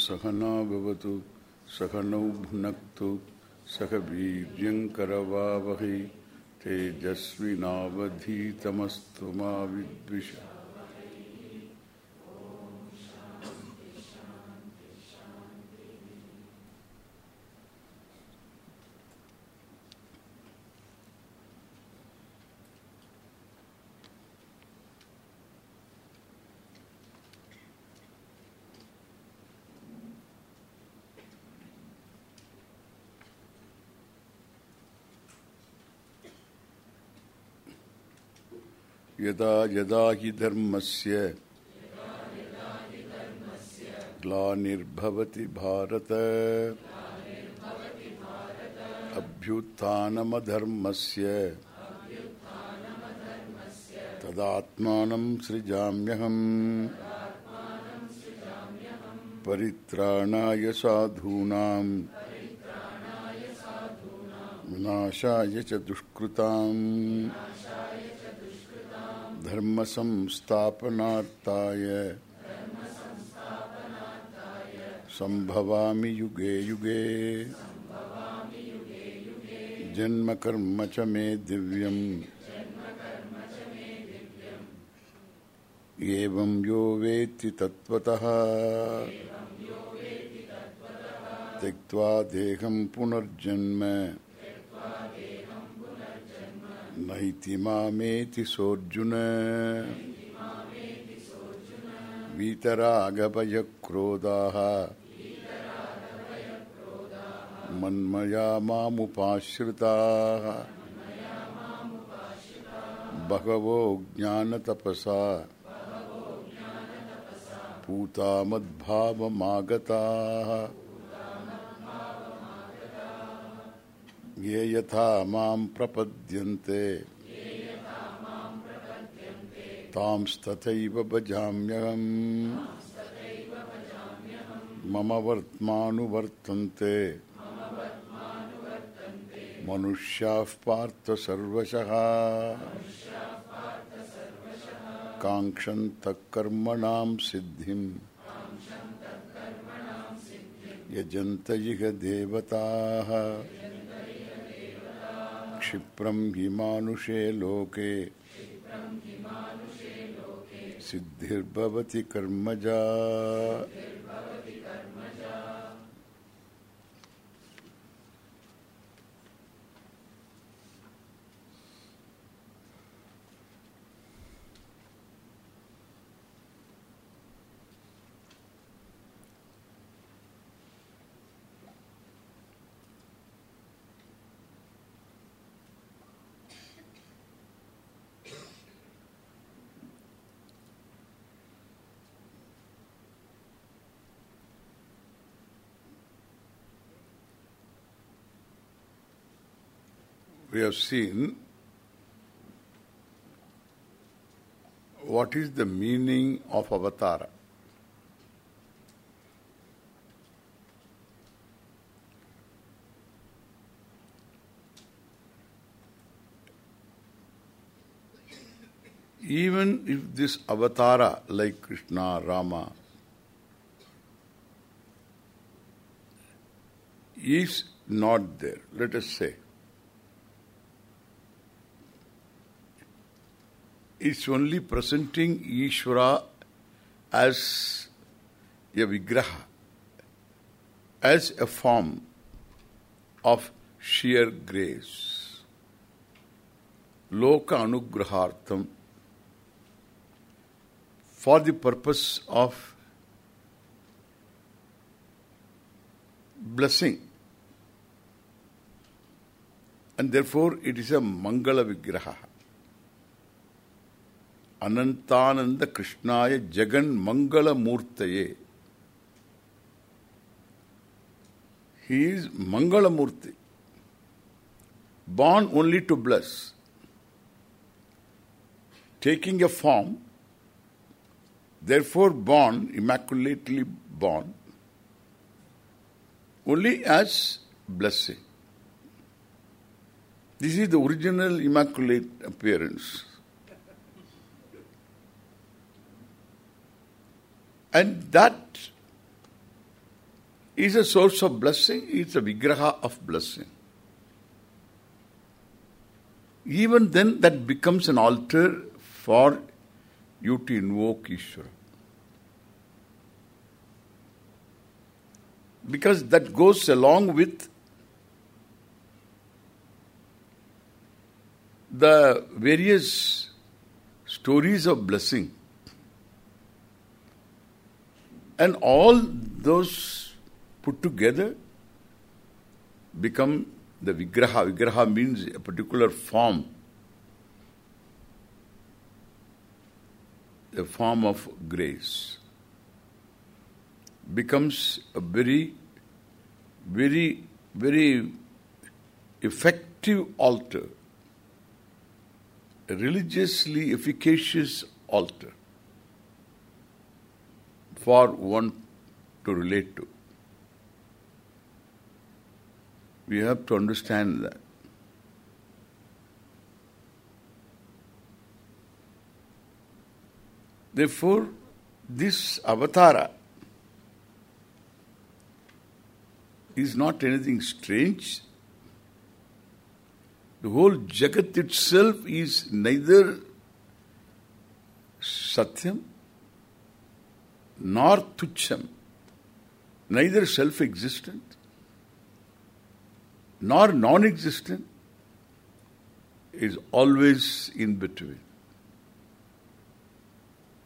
सहना भवतु सहनौ भुनक्तु सह वीर्यङ्करवावहै तेजस्विनावधीतमस्तु मा विद्विष। यदा यदा हि धर्मस्य ग्लानिर्भवति भारत। अभ्युत्थानमधर्मस्य तदात्मानं सृजाम्यहम्। परित्राणाय साधूनां विनाशाय च दुष्कृताम्। धर्मसंस्थापनार्थाय सम्भवामि युगे युगे जन्मकर्म च मे दिव्यम् एवं यो वेत्ति तत्त्वतः त्यक्त्वा देहं पुनर्जन्म नैति मामेति सोऽर्जुन। वीतरागभयक्रोधाः। मन्मया मामुपाश्रिताः। बहवो ज्ञानतपसा। पूता मद्भावमागताः। ये यथा माँ प्रपद्यन्ते। तांस्तथैव भजाम्यहम्। मम वर्त्मानुवर्तन्ते। मनुष्याः पार्थ सर्वशः। काङ्क्षन्तः कर्मणां सिद्धिम्। यजन्त इह देवताः। क्षिप्रं हि मानुषे लोके। सिद्धिर्भवति कर्मजा। We have seen what is the meaning of avatara. Even if this avatara like Krishna, Rama is not there, let us say, it's only presenting Ishvara as a vigraha, as a form of sheer grace. Loka anugrahartam for the purpose of blessing. And therefore it is a Mangala Vigraha. Anantanand कृष्णाय जगन मंगल मूर्तये he is mangala murti born only to bless taking a form therefore born immaculately born only as blessing this is the original immaculate appearance And that is a source of blessing, it's a vigraha of blessing. Even then that becomes an altar for you to invoke Ishvara. Because that goes along with the various stories of blessing. And all those put together become the vigraha. Vigraha means a particular form. A form of grace. Becomes a very, very, very effective altar a religiously efficacious altar for one to relate to. We have to understand that. Therefore, this avatara is not anything strange the whole Jagat itself is neither Satyam nor Tucham, neither self-existent nor non-existent, is always in between.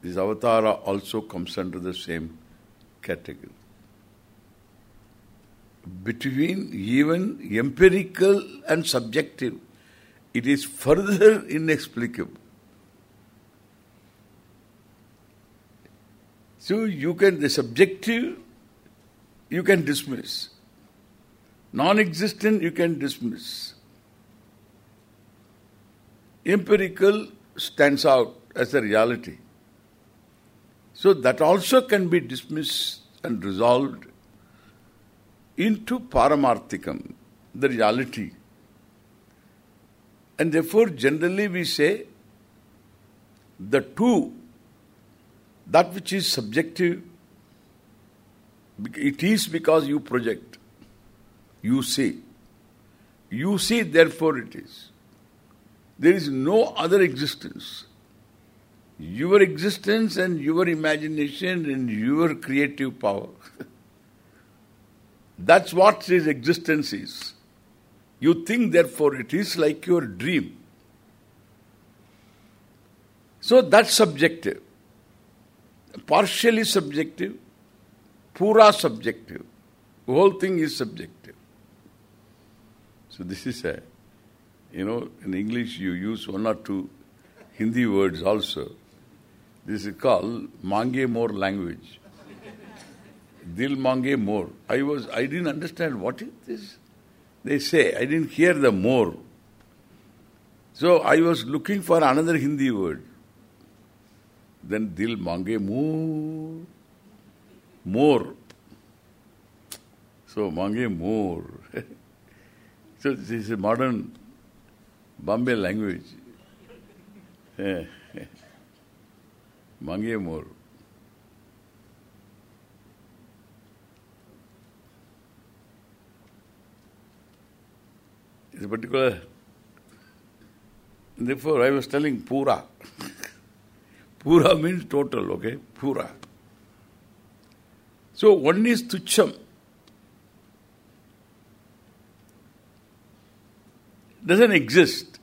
This avatara also comes under the same category between even empirical and subjective, it is further inexplicable. So you can, the subjective, you can dismiss. Non-existent, you can dismiss. Empirical stands out as a reality. So that also can be dismissed and resolved into paramarthikam, the reality. And therefore, generally we say, the two, that which is subjective, it is because you project, you see. You see, therefore it is. There is no other existence. Your existence and your imagination and your creative power That's what his existence is. You think therefore it is like your dream. So that's subjective. Partially subjective, pura subjective. The whole thing is subjective. So this is a, you know, in English you use one or two Hindi words also. This is called mange more language. Dil mange more. I was, I didn't understand what is this. They say, I didn't hear the more. So I was looking for another Hindi word. Then dil mange more. More. So mange more. so this is modern Bombay language. mange more. is a particular... Therefore, I was telling Pura. Pura means total, okay? Pura. So, one is Tucham. Doesn't exist.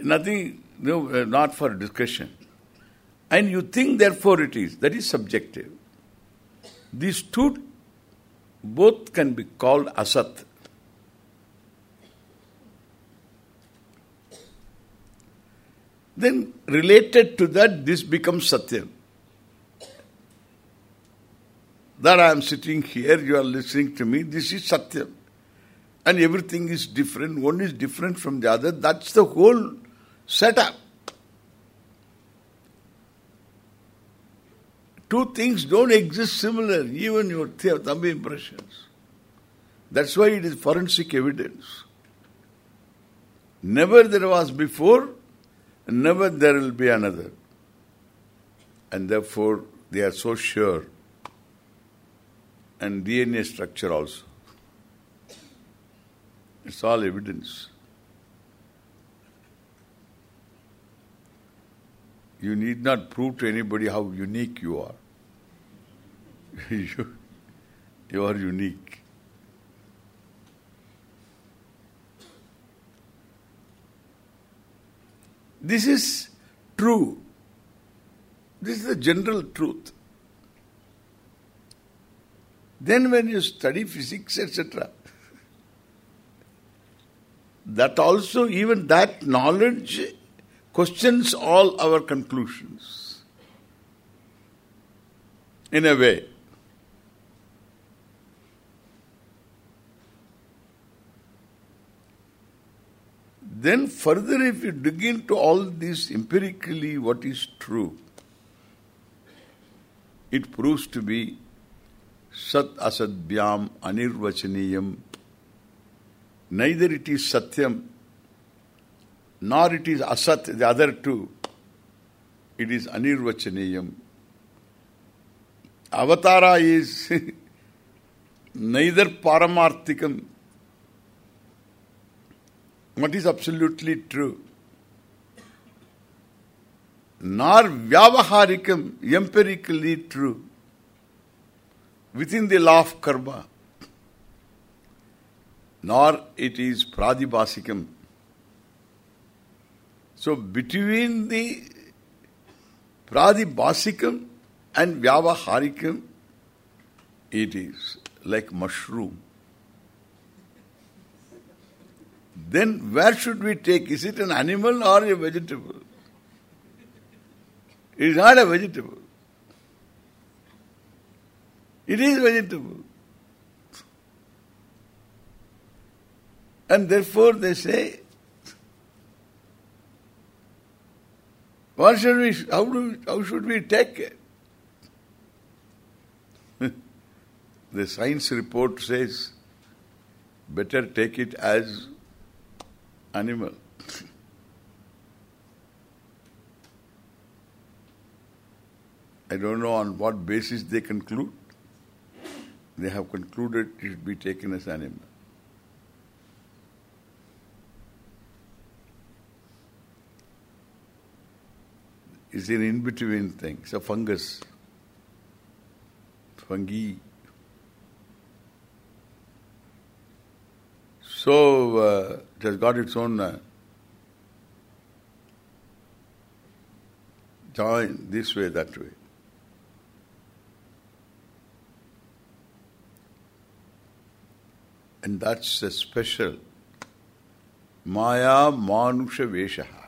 Nothing, no, uh, not for discussion. And you think therefore it is. That is subjective. These two both can be called asat. Then related to that, this becomes satyam. That I am sitting here, you are listening to me, this is satyam. And everything is different, one is different from the other, that's the whole setup. Two things don't exist similar, even your thumb impressions. That's why it is forensic evidence. Never there was before, never there will be another. And therefore, they are so sure and DNA structure also. It's all evidence. You need not prove to anybody how unique you are. you, you are unique. This is true. This is the general truth. Then when you study physics, etc., that also, even that knowledge questions all our conclusions. In a way. Then further if you dig into all this empirically what is true, it proves to be Sat Asadbyam Anirvachaniyam. Neither it is Satyam, nor it is Asat, the other two. It is Anirvachaniyam. Avatara is neither Paramarthikam, what is absolutely true, nor Vyavaharikam, empirically true within the law of karma, nor it is pradibhasikam. So between the pradibhasikam and vyavaharikam, it is like mushroom. Then where should we take? Is it an animal or a vegetable? It is not a vegetable. It is vegetable. And therefore they say, what should we, how, do, how should we take it? the science report says, better take it as animal. I don't know on what basis they conclude they have concluded it should be taken as animal. It's an in-between thing. It's a fungus. Fungi. So, uh, it has got its own uh, join this way, that way. And that's a special Maya Manusha Veshaha.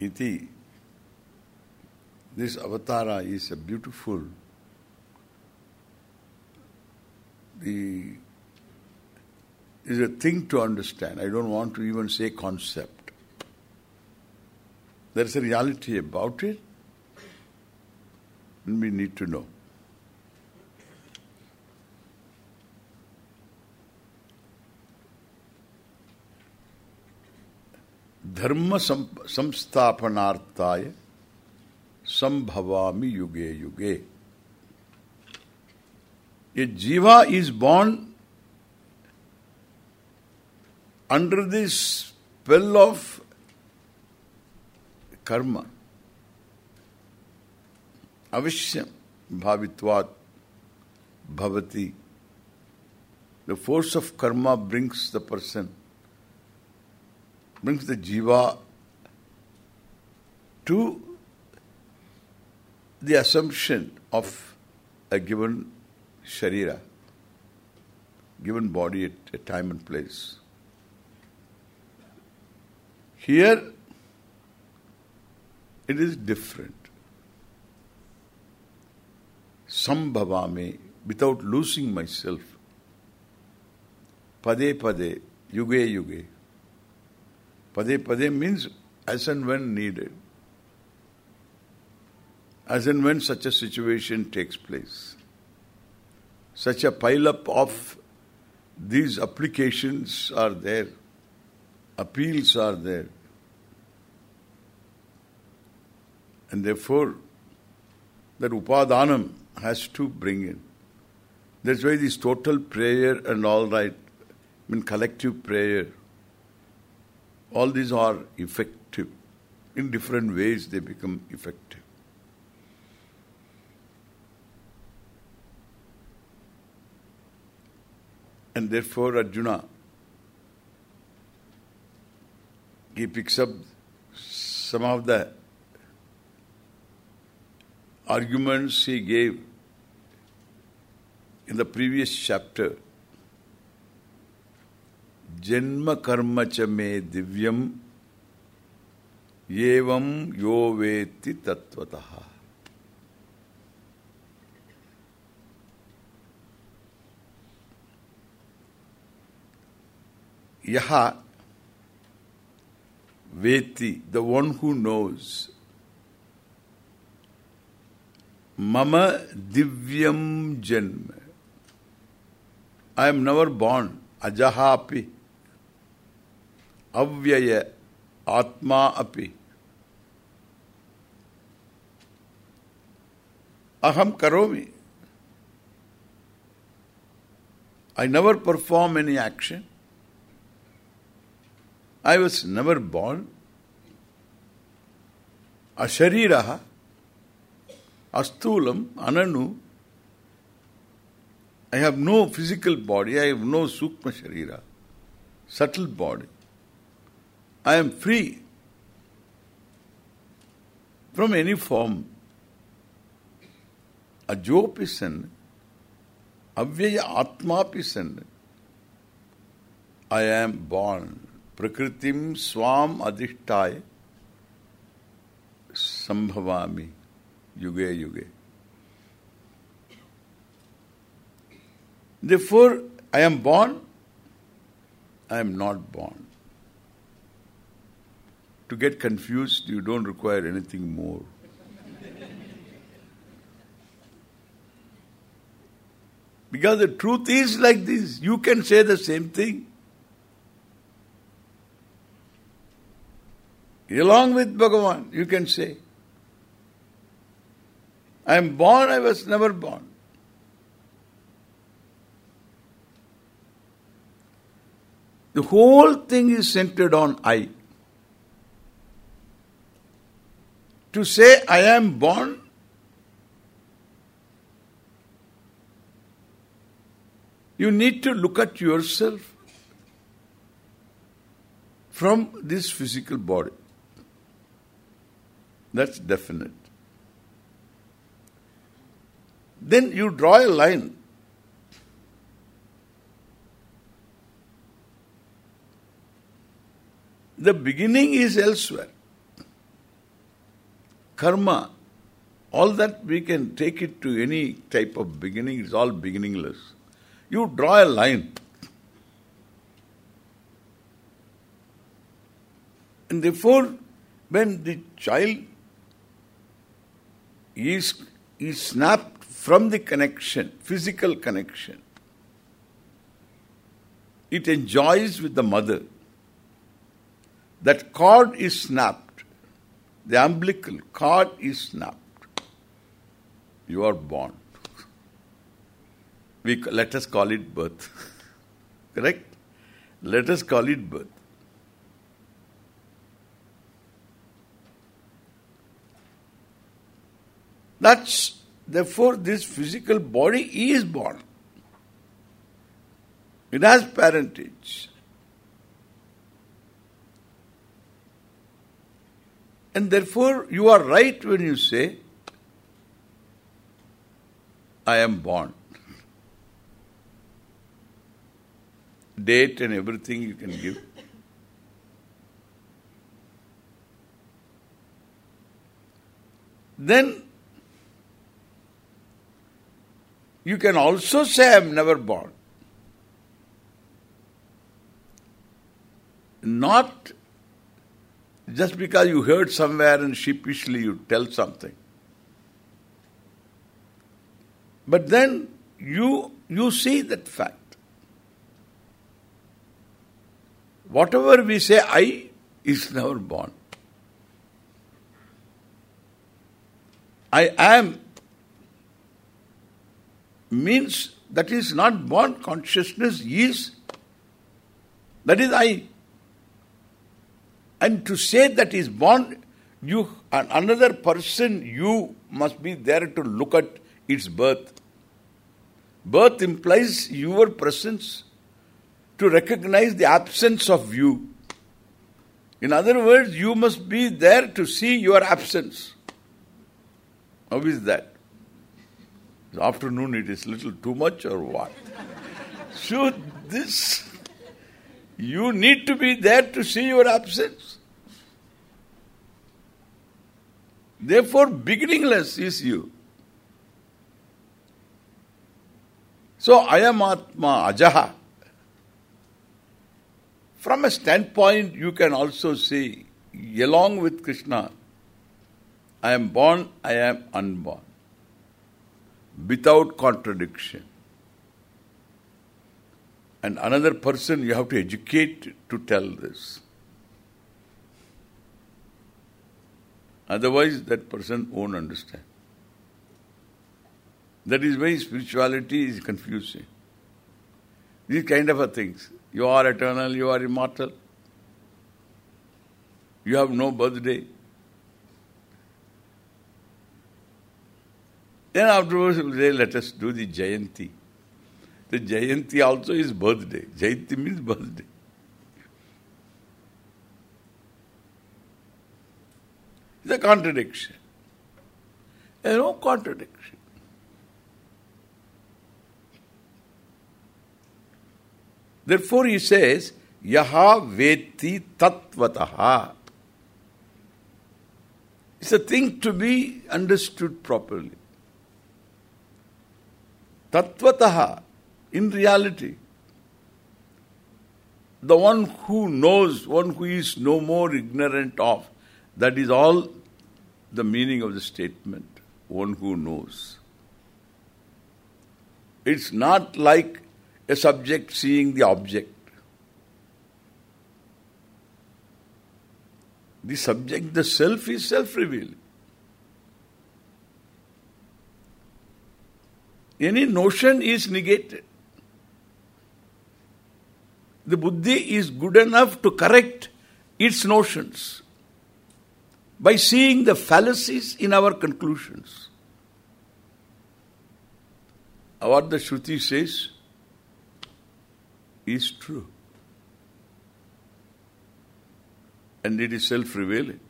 Iti. This avatara is a beautiful the is a thing to understand. I don't want to even say concept. There is a reality about it and we need to know. धर्म संस्थापनार्थाय संभवामी युगे युगे A jiva is born under this spell of karma. Avishyam bhavitvat bhavati. The force of karma brings the person brings the jiva to the assumption of a given sharira, given body at a time and place. Here, it is different. Sambhavame, without losing myself. Pade pade, yuge yuge. Pade pade means as and when needed. As and when such a situation takes place. Such a pile-up of these applications are there. Appeals are there. And therefore, that upadhanam has to bring in. That's why this total prayer and all right, I mean collective prayer, all these are effective. In different ways they become effective. And therefore Arjuna, he picks up some of the arguments he gave in the previous chapter. Janma karma cha me divyam evam yo veti tattvataha. Yaha Veti, the one who knows. Mama divyam janma. I am never born. Ajaha api. Avyaya. Atma api. Aham karomi. I never perform any action. I was never born. Ashariraha, Astulam, Ananu. I have no physical body, I have no Sukma Sharira, subtle body. I am free from any form. Ajopisan, Avyaya Atmapisan. I am born. Prakritim swam adhishtai sambhavami yuge yuge. Therefore, I am born, I am not born. To get confused, you don't require anything more. because the truth is like this. You can say the same thing. Along with Bhagavan, you can say, I am born, I was never born. The whole thing is centered on I. To say I am born you need to look at yourself from this physical body. That's definite. Then you draw a line. The beginning is elsewhere. Karma, all that we can take it to any type of beginning, is all beginningless. You draw a line. And therefore, when the child is, is snapped from the connection, physical connection. It enjoys with the mother. That cord is snapped. The umbilical cord is snapped. You are born. We Let us call it birth. Correct? Let us call it birth. That's, therefore, this physical body is born. It has parentage. And therefore, you are right when you say, I am born. Date and everything you can give. Then You can also say, I am never born. Not just because you heard somewhere and sheepishly you tell something. But then you you see that fact. Whatever we say I is never born. I am means that is not born. Consciousness is, that is I. And to say that is born, you another person, you must be there to look at its birth. Birth implies your presence to recognize the absence of you. In other words, you must be there to see your absence. How is that? Afternoon it is little too much or what? so this, you need to be there to see your absence. Therefore, beginningless is you. So, I am Atma Ajaha. From a standpoint, you can also say, along with Krishna, I am born, I am unborn. Without contradiction. And another person you have to educate to tell this. Otherwise, that person won't understand. That is why spirituality is confusing. These kind of things. You are eternal, you are immortal. You have no birthday. Then afterwards we say, let us do the Jayanti. The Jayanti also is birthday. Jayanti means birthday. It's a contradiction. There is no contradiction. Therefore he says, Yaha veti tatvataha. It's a thing to be understood properly. Tatvataha, in reality. The one who knows, one who is no more ignorant of, that is all the meaning of the statement, one who knows. It's not like a subject seeing the object. The subject, the self is self-revealing. Any notion is negated. The buddhi is good enough to correct its notions by seeing the fallacies in our conclusions. What the Shruti says is true. And it is self-revealing.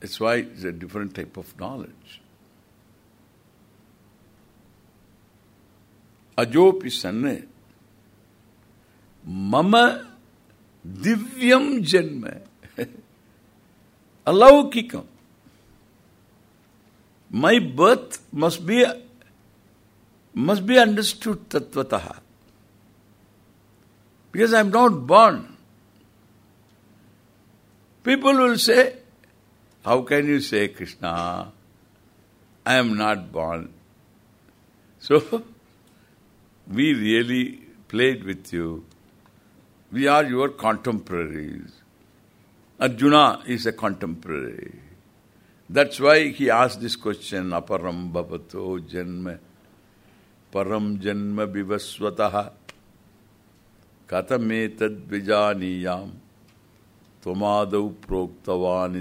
That's why it's a different type of knowledge. अजोपि सन् मम दिव्यम जन्म। अलौकिक। My birth must be must be understood तत्वत because I am not born people will say how can you say Krishna I am not born so we really played with you. We are your contemporaries. Arjuna is a contemporary. That's why he asked this question, aparam bhavato janma परम जन्म Vivasvat कथमे तद्विजानीयाम तुमाद प्रोक्तवान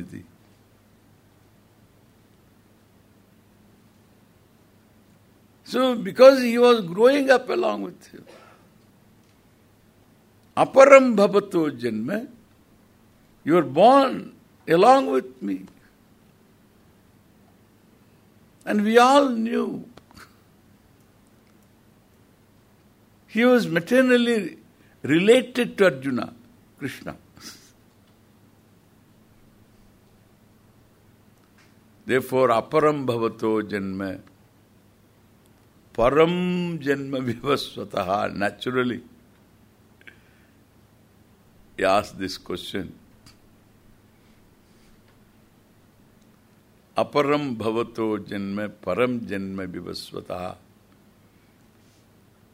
So, because he was growing up along with you. Aparam bhavato janma. You were born along with me. And we all knew He was maternally related to Arjuna, Krishna. Therefore, aparam bhavato janma, param janma vivasvataha, naturally. He asked this question. Aparam bhavato janma, param janma vivasvataha.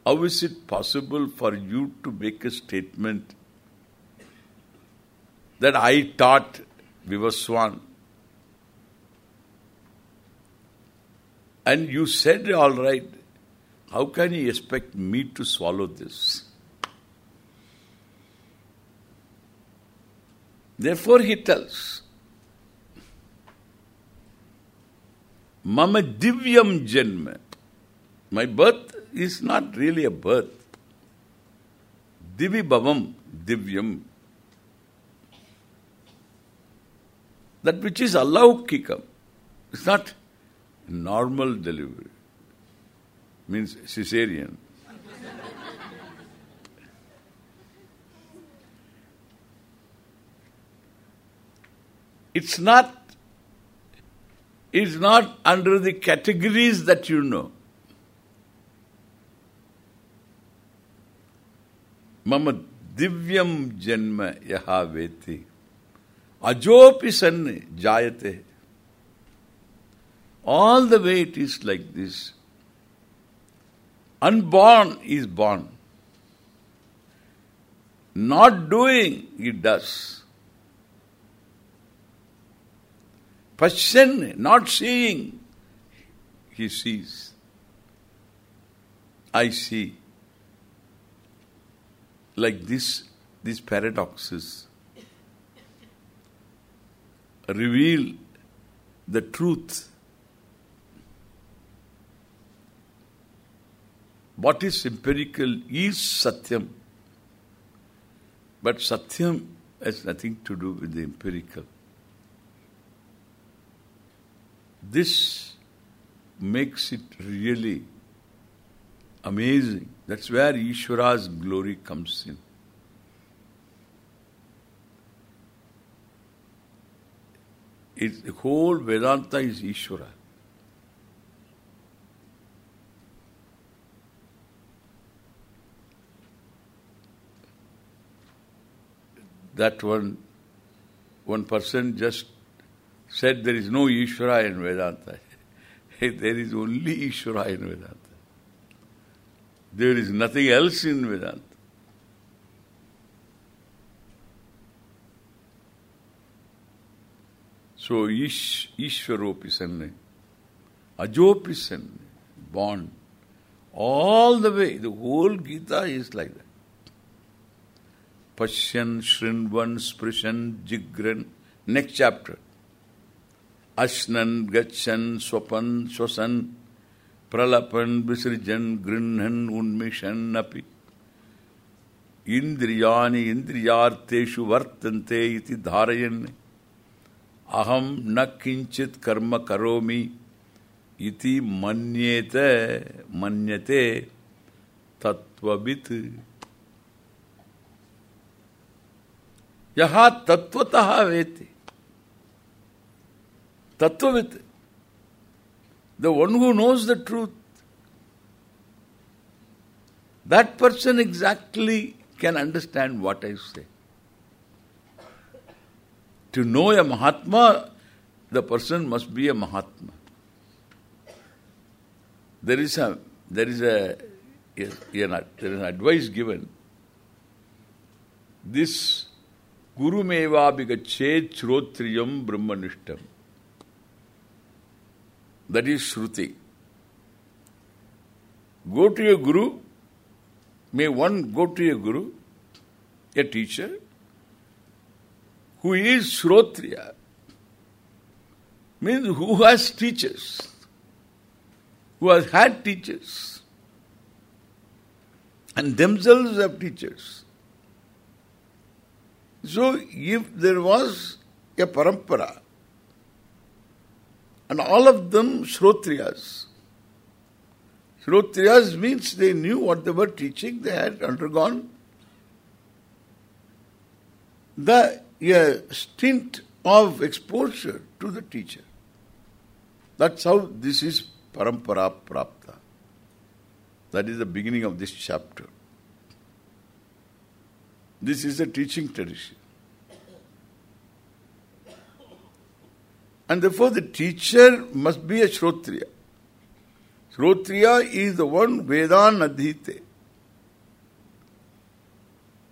How is it possible for you to make a statement that I taught Vivaswan? And you said, all right, how can you expect me to swallow this? Therefore he tells, Mama divyam janma. My birth is not really a birth. Divi bhavam divyam. That which is alaukikam. It's not normal delivery. Means cesarean. it's not it's not under the categories that you know. Mama divyam janma yaha veti. Jayate. All the way it is like this. Unborn is born. Not doing, it does. Passion, not seeing, he sees. I see. Like this, these paradoxes reveal the truth. What is empirical is Satyam. But Satyam has nothing to do with the empirical. This makes it really amazing. That's where Ishvara's glory comes in. It's, the whole Vedanta is Ishvara. That one, one person just said there is no Ishvara in Vedanta. there is only Ishvara in Vedanta. There is nothing else in Vedanta. So Ish, Ishvaropi sanne, Ajopi sanne, born. All the way, the whole Gita is like that. पश्यन्, शृण्वन्, स्पृशन, जिघ्रन्। Next chapter अश्नन्, गच्छन्, स्वपन्, श्वसन्, प्रलपन्, विसृजन्, गृह्णन्, उन्मिषन् अपि। इन्द्रियाणि इन्द्रियार्थेषु वर्तन्ते इति धारयन्। अहं न किञ्चित् कर्म करोमि इति मन्येत, मन्यते Yaha tattvataha veti. Tattvavit. The one who knows the truth. That person exactly can understand what I say. To know a Mahatma, the person must be a Mahatma. There is a there is a, a, a there is an advice given. This Guru meva bigachet shrotriyam brahmanishtam. That is Shruti. Go to a Guru, may one go to a Guru, a teacher, who is Shrotriya, means who has teachers, who has had teachers, and themselves have teachers. So if there was a parampara, and all of them Shrotriyas, Shrotriyas means they knew what they were teaching, they had undergone the a stint of exposure to the teacher. That's how this is parampara prapta. That is the beginning of this chapter. This is a teaching tradition. And therefore the teacher must be a Shrotriya. Shrotriya is the one Vedan Adhite.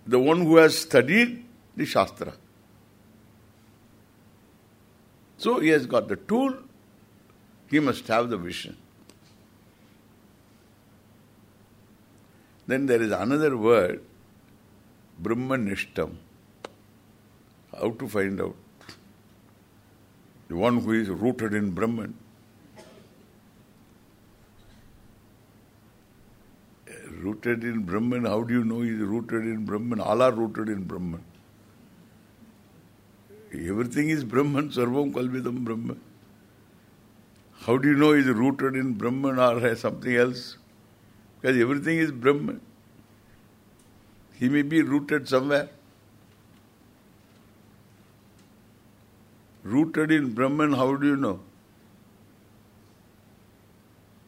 The one who has studied the Shastra. So he has got the tool, he must have the vision. Then there is another word Brahmanishtam. How to find out? The one who is rooted in Brahman. Rooted in Brahman, how do you know he is rooted in Brahman? All are rooted in Brahman. Everything is Brahman, Sarvam Kalvidam Brahman. How do you know he is rooted in Brahman or something else? Because everything is Brahman. He may be rooted somewhere. Rooted in Brahman, how do you know?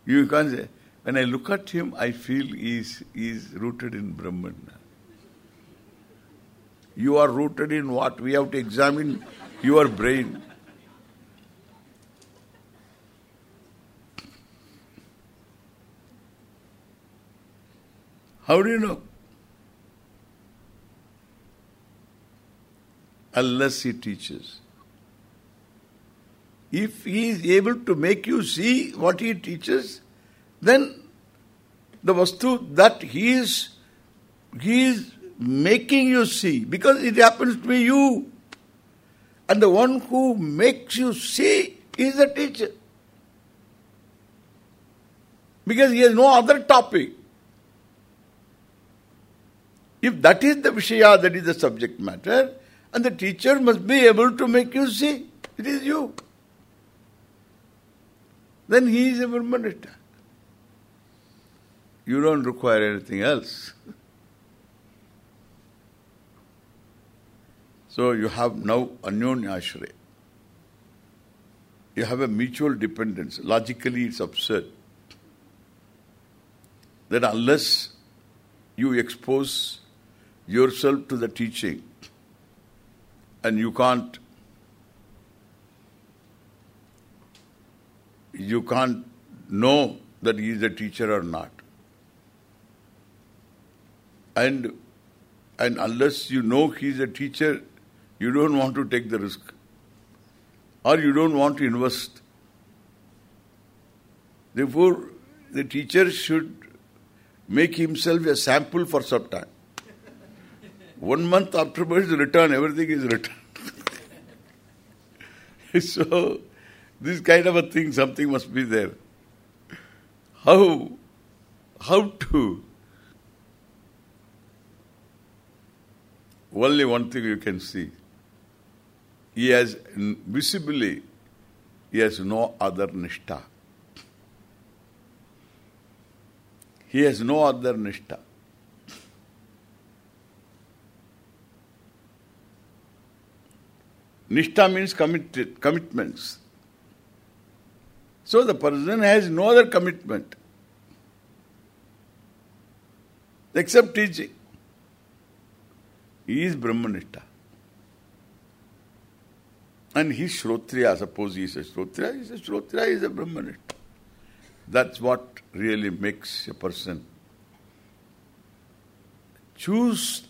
You can't say, when I look at him, I feel he is, he is rooted in Brahman. You are rooted in what? We have to examine your brain. How do you know? Unless he teaches. If he is able to make you see what he teaches, then the vastu that he is he is making you see because it happens to be you. And the one who makes you see is the teacher. Because he has no other topic. If that is the Vishaya, that is the subject matter, and the teacher must be able to make you see, it is you. Then he is a Brahmanishta. You don't require anything else. So you have now Anyonya Ashray. You have a mutual dependence. Logically it's absurd. That unless you expose yourself to the teaching and you can't you can't know that he is a teacher or not. And and unless you know he is a teacher, you don't want to take the risk. Or you don't want to invest. Therefore, the teacher should make himself a sample for some time. One month afterwards, return, everything is returned. so, this kind of a thing, something must be there. How, how to? Only one thing you can see. He has, visibly, he has no other nishta. He has no other nishta. Nishta means committed, commitments. So the person has no other commitment except teaching. He is Brahmanishta. And he is Shrotriya, suppose he is a Shrotriya, he is a Shrotriya, he is a Brahmanishta. That's what really makes a person choose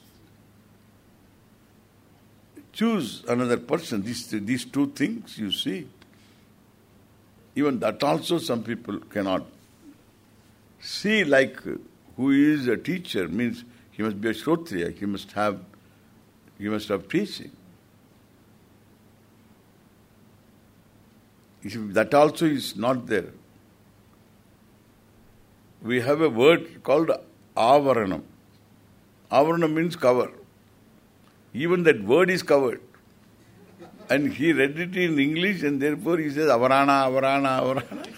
choose another person. These, these two things you see. Even that also some people cannot see like who is a teacher means he must be a Shrotriya, he must have he must have teaching. That also is not there. We have a word called avaranam. Avaranam means cover. Even that word is covered. And he read it in English and therefore he says avarana, avarana, avarana.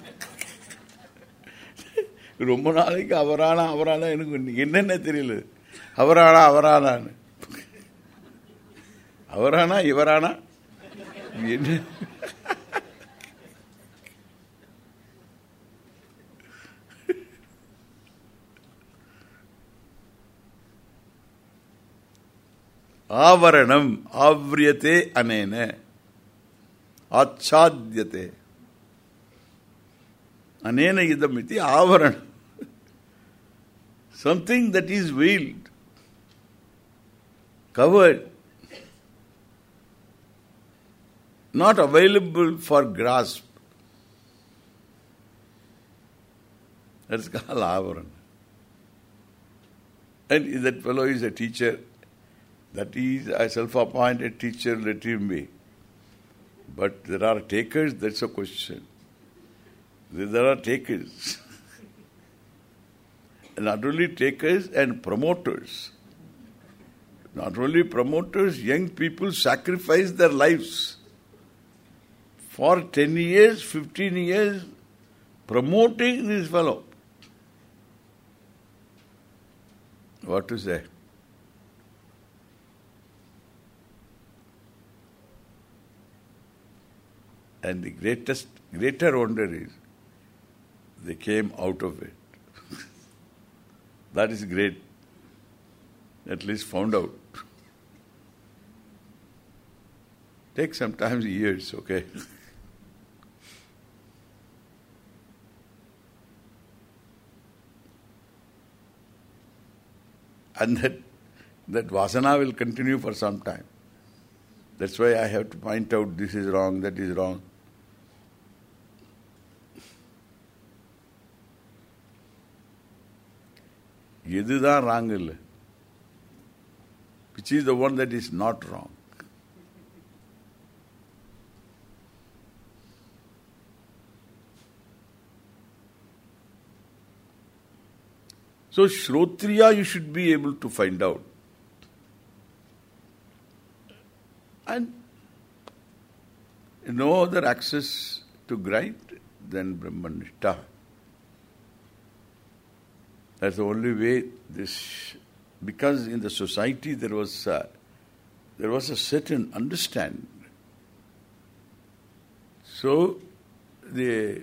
ரொம்ப நாளைக்கு அவரானா அவரானா எனக்கு என்னென்ன தெரியல அவரானா அவரானான்னு அவரானா இவரானா என்ன आवरणम आव्रियते अनेन आच्छाद्यते अनेन इदम इति आवरण something that is veiled covered not available for grasp that's called avaran And that fellow is a teacher. That is a self-appointed teacher, let him be. But there are takers, that's a question. There are takers. Not only takers and promoters. Not only promoters, young people sacrifice their lives. For 10 years, 15 years, promoting this fellow. What to say? And the greatest, greater wonder is they came out of it. that is great. At least found out. Takes sometimes years, okay? and that that vasana will continue for some time. That's why I have to point out this is wrong, that is wrong. இதுதான் wrong இல்லை which is the one that is not wrong. So Shrotriya you should be able to find out. And no other access to grind than Brahmanishta. That's the only way this, because in the society there was a, there was a certain understanding. So the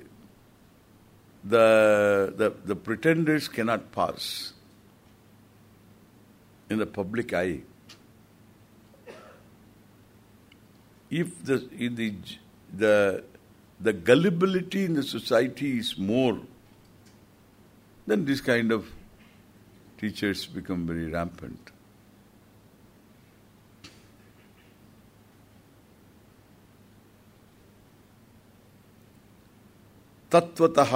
the, the, the pretenders cannot pass in the public eye. If the, the, the, the gullibility in the society is more, then this kind of teachers become very rampant. तत्वतः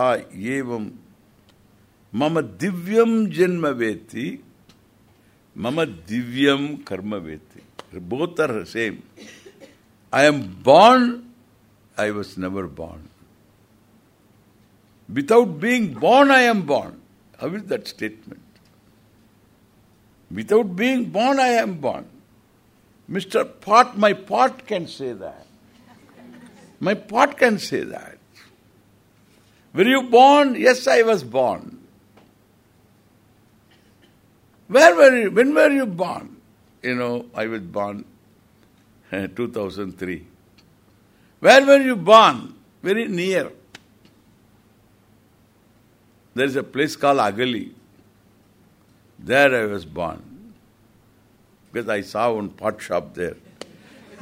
एवं मम दिव्यम जन्म वेति मम दिव्यम कर्म वेति both are same i am born i was never born without being born i am born how is that statement without being born i am born mr pot my pot can say that my pot can say that were you born? Yes, I was born. Where were you? When were you born? You know, I was born eh, 2003. Where were you born? Very near. There is a place called Agali. There I was born. Because I saw one pot shop there.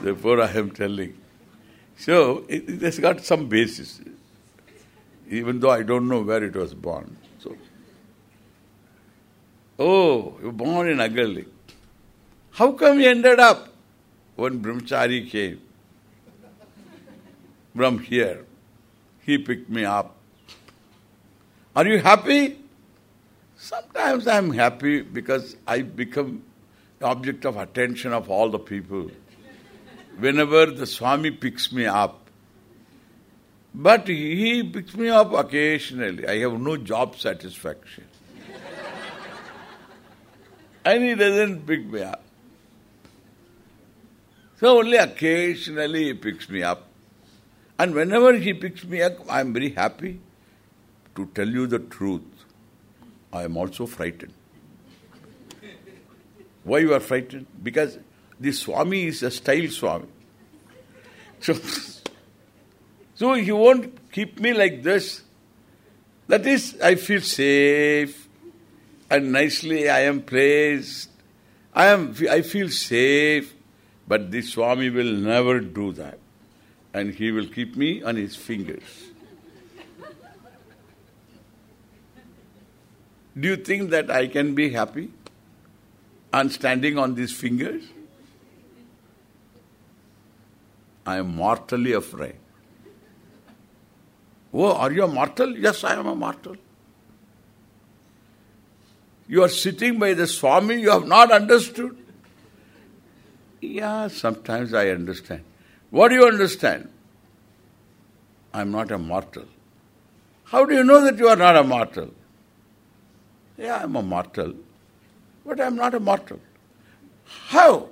Therefore I am telling. So, it, it has got some basis even though I don't know where it was born. So, oh, you were born in Agali. How come you ended up when Brahmachari came from here? He picked me up. Are you happy? Sometimes I am happy because I become the object of attention of all the people. Whenever the Swami picks me up, but he picks me up occasionally. I have no job satisfaction. and he doesn't pick me up. So only occasionally he picks me up. And whenever he picks me up, I am very happy. To tell you the truth, I am also frightened. Why you are frightened? Because the Swami is a style Swami. So so he won't keep me like this. That is, I feel safe and nicely I am placed. I am, I feel safe, but the Swami will never do that. And he will keep me on his fingers. Do you think that I can be happy on standing on these fingers? I am mortally afraid. Oh, are you a mortal? Yes, I am a mortal. You are sitting by the Swami, you have not understood. Yeah, sometimes I understand. What do you understand? I am not a mortal. How do you know that you are not a mortal? Yeah, I am a mortal, but I am not a mortal. How?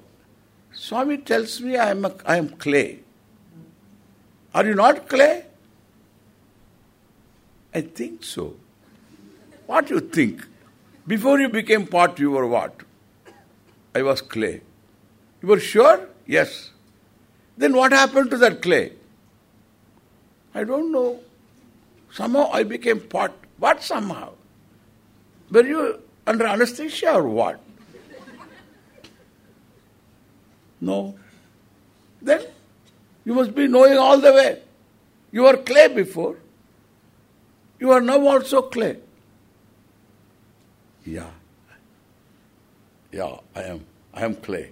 Swami tells me I am a, I am clay. Are you not clay? I think so. What you think? Before you became pot, you were what? I was clay. You were sure? Yes. Then what happened to that clay? I don't know. Somehow I became pot. What somehow? Were you under anesthesia or what? No. Then you must be knowing all the way. You were clay before. You are now also clay. Yeah. Yeah, I am. I am clay.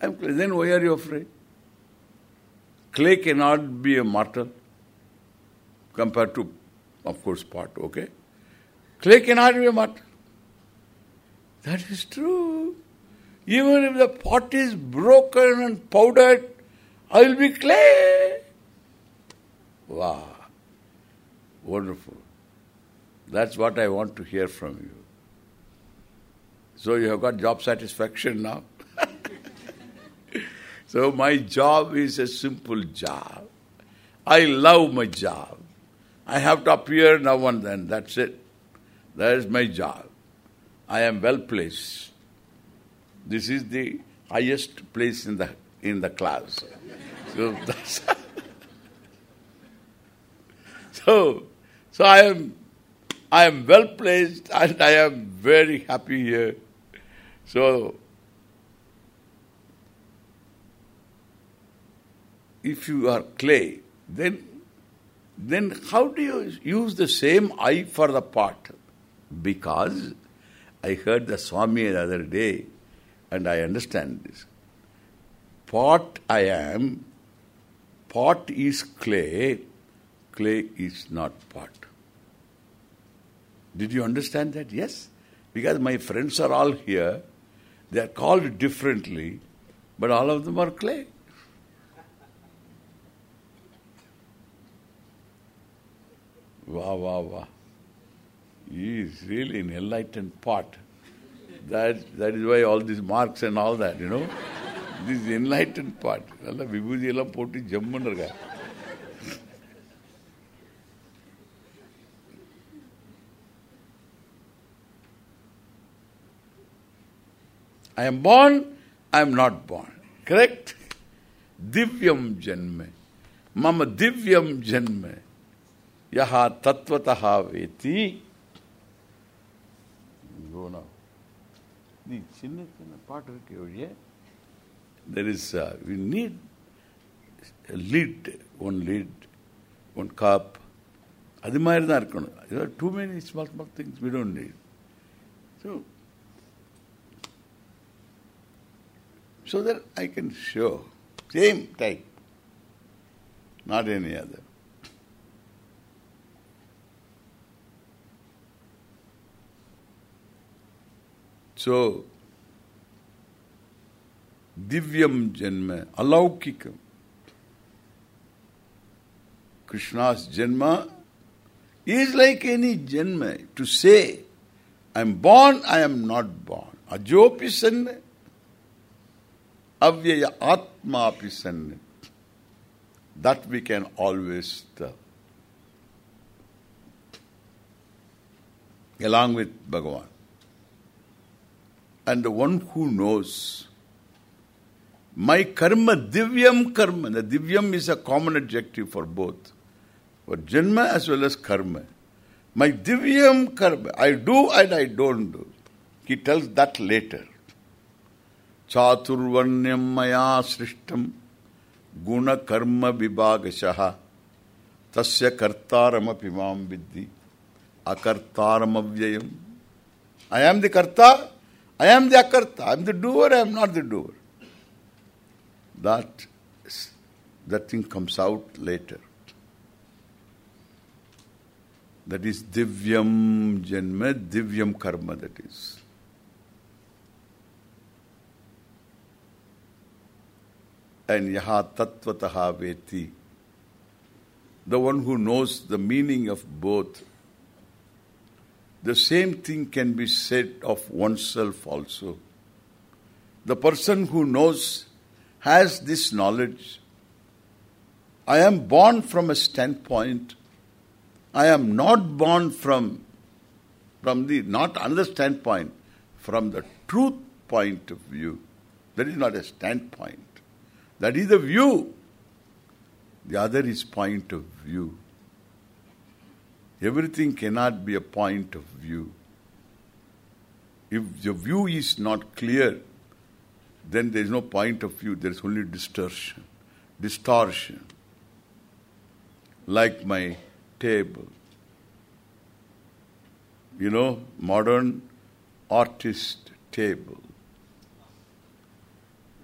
I am clay. Then why are you afraid? Clay cannot be a mortal compared to, of course, pot, okay? Clay cannot be a. That is true. Even if the pot is broken and powdered, I will be clay. Wow. Wonderful. That's what I want to hear from you. So you have got job satisfaction now. so my job is a simple job. I love my job. I have to appear now and then. That's it. That is my job. I am well placed. This is the highest place in the in the class. So that's so so I am I am well placed and I am very happy here. So, if you are clay, then then how do you use the same eye for the pot? Because I heard the Swami the other day, and I understand this. Pot I am, pot is clay, clay is not pot. Did you understand that? Yes. Because my friends are all here, they are called differently, but all of them are clay. Wow, wow, wow. He is really an enlightened pot. That, that is why all these marks and all that, you know. this enlightened pot. Alla vibhuji ella potti jammanirga. I am born, I am not born. Correct? Divyam janme. Mama divyam janme. Yaha tatvataha veti. Go now. நீ சின்ன சின்ன பாட்டு இருக்கு ஒழிய there is uh, we need a lid one lid one cup அது மாதிரி தான் இருக்கணும் there are too many small small things we don't need so so that I can show same type not any other So, Divyam Janma, Alaukikam. Krishna's Janma is like any Janma. To say, I am born, I am not born. Ajopi sanne, avyaya atma api sanne. That we can always tell. Along with Bhagavan and the one who knows. My karma, divyam karma. The divyam is a common adjective for both. For janma as well as karma. My divyam karma. I do and I don't do. He tells that later. Srishtam guna karma vibhagashaha tasya kartaram apimam viddhi akartaram avyayam. I am the karta, I am the akarta. I am the doer, I am not the doer. That, that thing comes out later. That is divyam janma, divyam karma that is. And yaha tattvataha veti. The one who knows the meaning of both. The same thing can be said of oneself also. The person who knows, has this knowledge. I am born from a standpoint I am not born from from the not another standpoint, from the truth point of view. That is not a standpoint. That is the view. The other is point of view. Everything cannot be a point of view. If the view is not clear, then there is no point of view. There is only distortion. Distortion. Like my table. You know, modern artist table.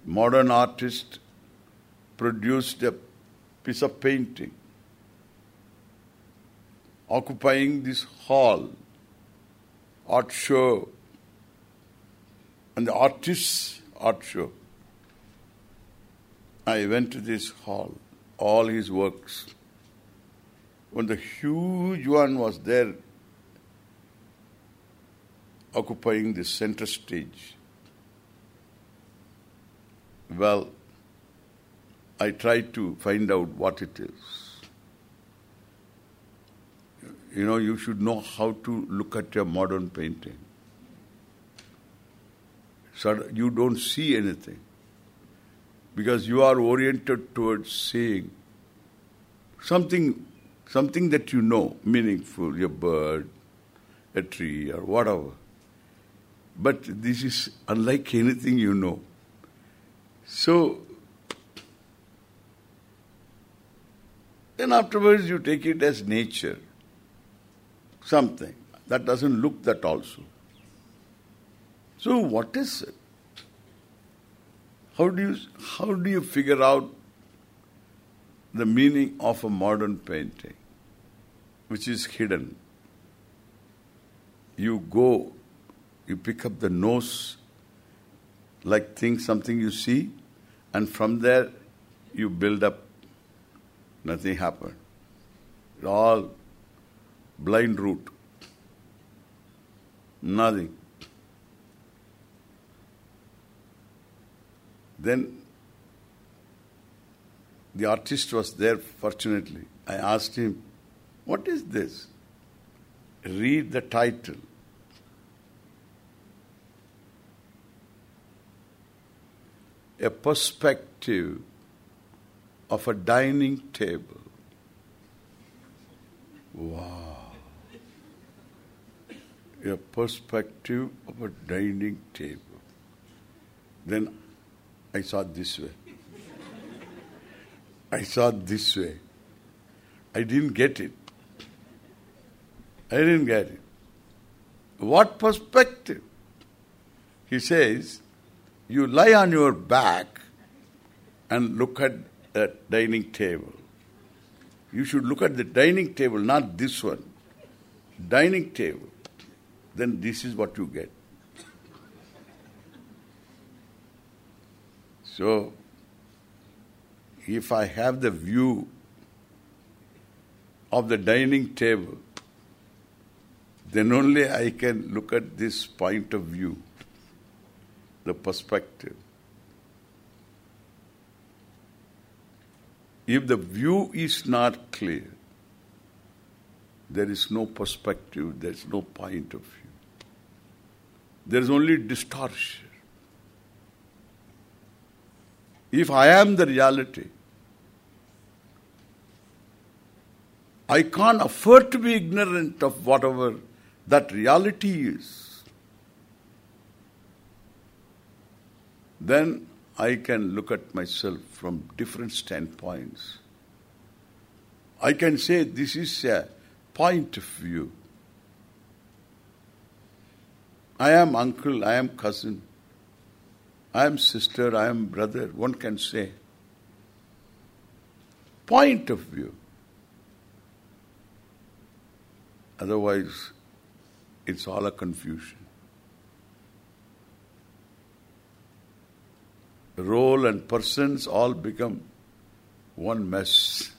Modern artist produced a piece of painting occupying this hall, art show, and the artist's art show. I went to this hall, all his works when the huge one was there occupying the center stage. Well, I tried to find out what it is. You know, you should know how to look at a modern painting. So you don't see anything. Because you are oriented towards seeing something something that you know, meaningful, a bird, a tree or whatever. But this is unlike anything you know. So, then afterwards you take it as nature, something. That doesn't look that also. So what is it? How do you how do you figure out the meaning of a modern painting, which is hidden. You go, you pick up the nose, like think something you see, and from there you build up. Nothing happened. It's all blind route. Nothing. Then the artist was there, fortunately. I asked him, what is this? Read the title. A perspective of a dining table. Wow. A perspective of a dining table. Then I saw this way. I saw this way. I didn't get it. I didn't get it. What perspective? He says, you lie on your back and look at the dining table. You should look at the dining table, not this one. Dining table. Then this is what you get. So, if I have the view of the dining table, then only I can look at this point of view, the perspective. If the view is not clear, there is no perspective, there is no point of view. There is only distortion. If I am the reality, I can't afford to be ignorant of whatever that reality is. Then I can look at myself from different standpoints. I can say this is a point of view. I am uncle, I am cousin, I am sister, I am brother, one can say. Point of view. Otherwise, it's all a confusion. Role and persons all become one mess.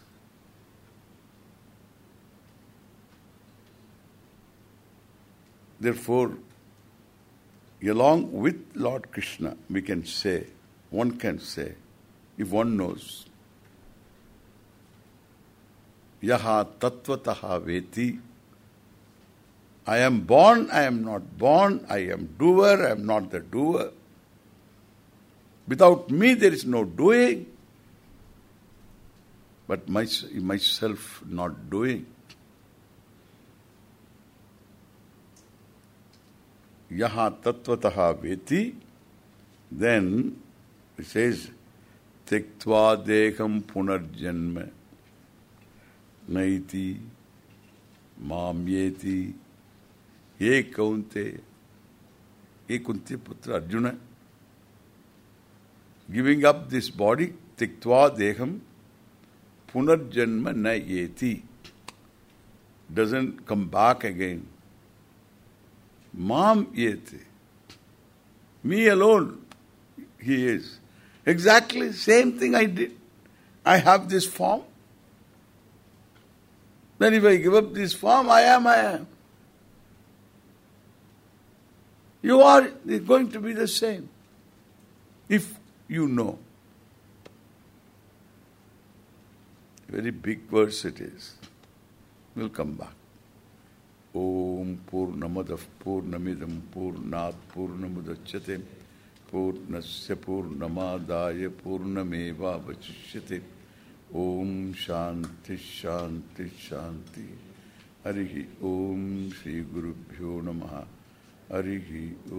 Therefore, along with Lord Krishna, we can say, one can say, if one knows, Yaha Tatvataha Veti I am born, I am not born, I am doer, I am not the doer. Without me there is no doing. But my, myself not doing. Yaha tatvataha veti, then it says, Tektva dekam punarjanma naiti mamyeti ye kaunte ye kunti putra Arjuna giving up this body tiktva deham punarjanma na yeti doesn't come back again Mam yete. Me alone he is. Exactly same thing I did. I have this form. Then if I give up this form, I am, I am. You are going to be the same. If you know. Very big verse it is. We'll come back. ॐ पूर्णमदः पूर्णमिदं पूर्णात् पूर्णमुदच्छते। पूर्णस्य पूर्णमादाय पूर्णमेवावशिष्यते। ॐ शान्तिश्शान्तिश्शान्ति हरिः ॐ श्रीगुरुभ्यो नमः। हरिः ॐ।